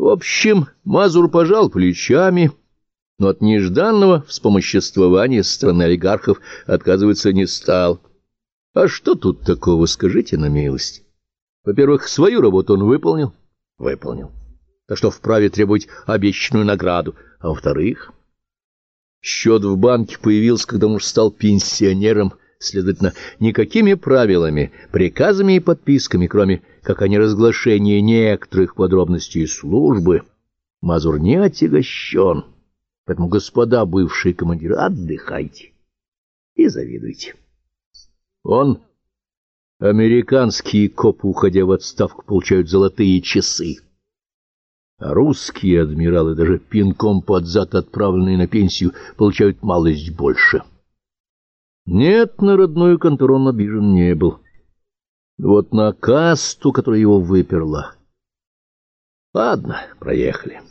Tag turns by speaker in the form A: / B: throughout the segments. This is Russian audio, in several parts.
A: В общем, Мазур пожал плечами, но от нежданного вспомоществования со стороны олигархов отказываться не стал. А что тут такого, скажите на милость? Во-первых, свою работу он выполнил. Выполнил. Так что вправе требовать обещанную награду. А во-вторых, счет в банке появился, когда уже стал пенсионером, следовательно, никакими правилами, приказами и подписками, кроме как о неразглашении некоторых подробностей службы, Мазур не отягощен. Поэтому, господа бывшие командиры, отдыхайте и завидуйте. Он, американские копы, уходя в отставку, получают золотые часы. А русские адмиралы, даже пинком под зад отправленные на пенсию, получают малость больше. Нет, на родную контору он обижен не был. Вот на касту, которая его выперла. Ладно, проехали.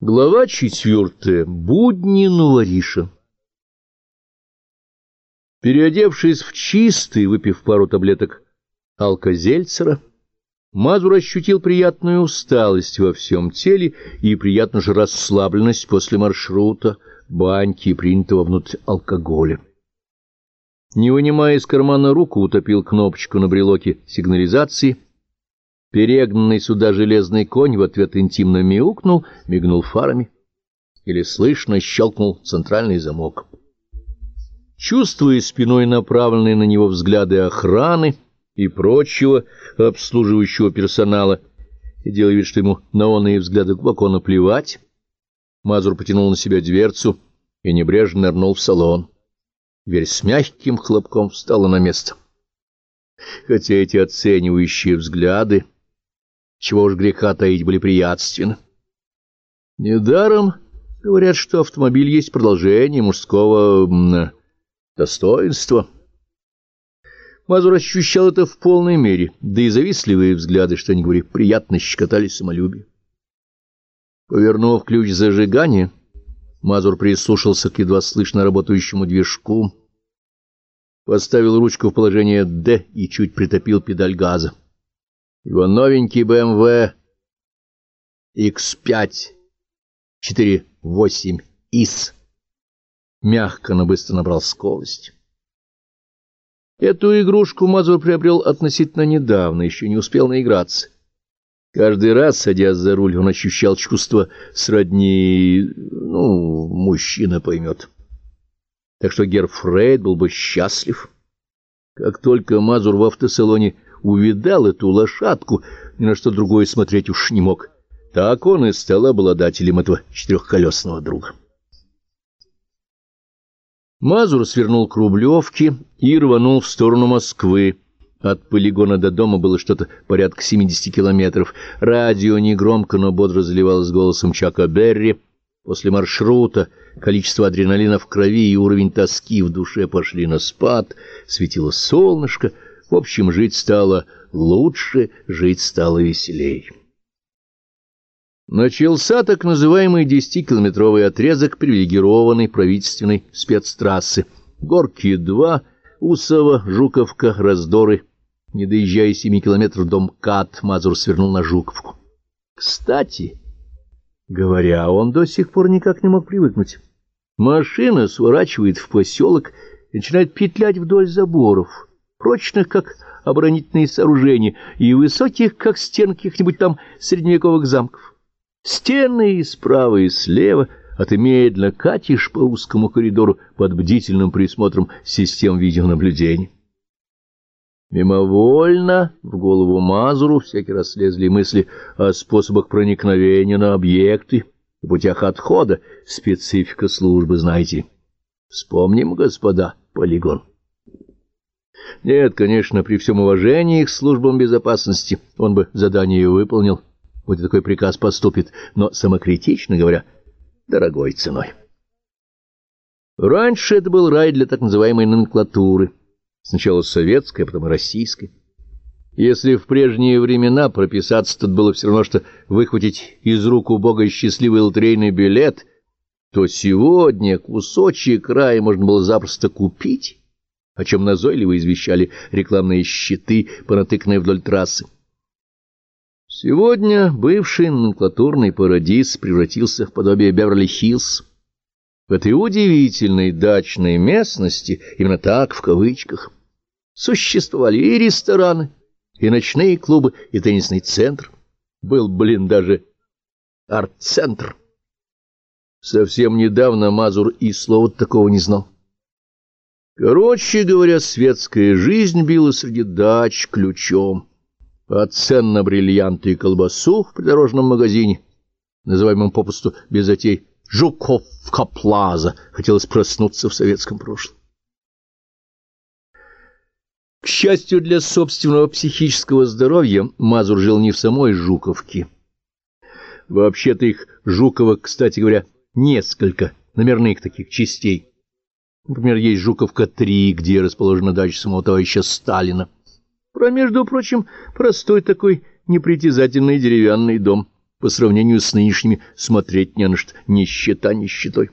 A: Глава четвертая. Будни Нувариша. Переодевшись в чистый, выпив пару таблеток алкозельцера, Мазур ощутил приятную усталость во всем теле и приятную же расслабленность после маршрута, баньки принятого внутрь алкоголя. Не вынимая из кармана руку, утопил кнопочку на брелоке сигнализации. Перегнанный сюда железный конь в ответ интимно мяукнул, мигнул фарами. Или слышно щелкнул центральный замок. Чувствуя спиной направленные на него взгляды охраны и прочего обслуживающего персонала, и делая вид, что ему на онные взгляды глубоко наплевать, Мазур потянул на себя дверцу и небрежно нырнул в салон. Дверь с мягким хлопком встала на место. Хотя эти оценивающие взгляды, чего уж греха таить, были приятственны. Недаром говорят, что автомобиль есть продолжение мужского достоинства. Мазур ощущал это в полной мере, да и завистливые взгляды, что они говорили, приятно щекотали самолюбие. Повернув ключ зажигания, Мазур прислушался к едва слышно работающему движку, поставил ручку в положение «Д» и чуть притопил педаль газа. Его новенький BMW X5 4.8 ИС мягко, но быстро набрал скорость. Эту игрушку Мазур приобрел относительно недавно, еще не успел наиграться. Каждый раз, садясь за руль, он ощущал чувство сродни... ну, мужчина поймет. Так что Герфрейд был бы счастлив. Как только Мазур в автосалоне увидал эту лошадку, ни на что другое смотреть уж не мог. Так он и стал обладателем этого четырехколесного друга. Мазур свернул к Рублевке и рванул в сторону Москвы. От полигона до дома было что-то порядка 70 километров. Радио негромко, но бодро заливалось голосом Чака Берри. После маршрута количество адреналина в крови и уровень тоски в душе пошли на спад. Светило солнышко. В общем, жить стало лучше, жить стало веселей. Начался так называемый десятикилометровый отрезок привилегированной правительственной спецтрассы. Горки-2, Усово, Жуковка, Раздоры, не доезжая семи километров до МКАД, Мазур свернул на Жуковку. Кстати, говоря, он до сих пор никак не мог привыкнуть. Машина сворачивает в поселок и начинает петлять вдоль заборов, прочных, как оборонительные сооружения, и высоких, как стен каких-нибудь там средневековых замков. Стены и справа, и слева, а ты медленно катишь по узкому коридору под бдительным присмотром систем видеонаблюдения. Мимовольно в голову Мазуру всякий раз слезли мысли о способах проникновения на объекты и путях отхода, специфика службы, знаете. Вспомним, господа, полигон. Нет, конечно, при всем уважении к службам безопасности он бы задание выполнил, вот такой приказ поступит, но, самокритично говоря, дорогой ценой. Раньше это был рай для так называемой номенклатуры — сначала советской, а потом российской. Если в прежние времена прописаться тут было все равно, что выхватить из рук у Бога счастливый лотерейный билет, то сегодня кусочек края можно было запросто купить, о чем назойливо извещали рекламные щиты, понатыканные вдоль трассы. Сегодня бывший номенклатурный парадиз превратился в подобие Беверли-Хиллз. В этой удивительной дачной местности, именно так, в кавычках, существовали и рестораны, и ночные клубы, и теннисный центр. Был, блин, даже арт-центр. Совсем недавно Мазур и слова такого не знал. Короче говоря, светская жизнь била среди дач ключом. От цен на бриллианты и колбасу в придорожном магазине, называемом попросту без затей Жуковка Плаза, хотелось проснуться в советском прошлом. К счастью для собственного психического здоровья, Мазур жил не в самой Жуковке. Вообще-то их Жуковок, кстати говоря, несколько номерных таких частей. Например, есть Жуковка-3, где расположена дача самого товарища Сталина. Про, между прочим, простой такой непритязательный деревянный дом. По сравнению с нынешними смотреть не на что, нищета нищетой.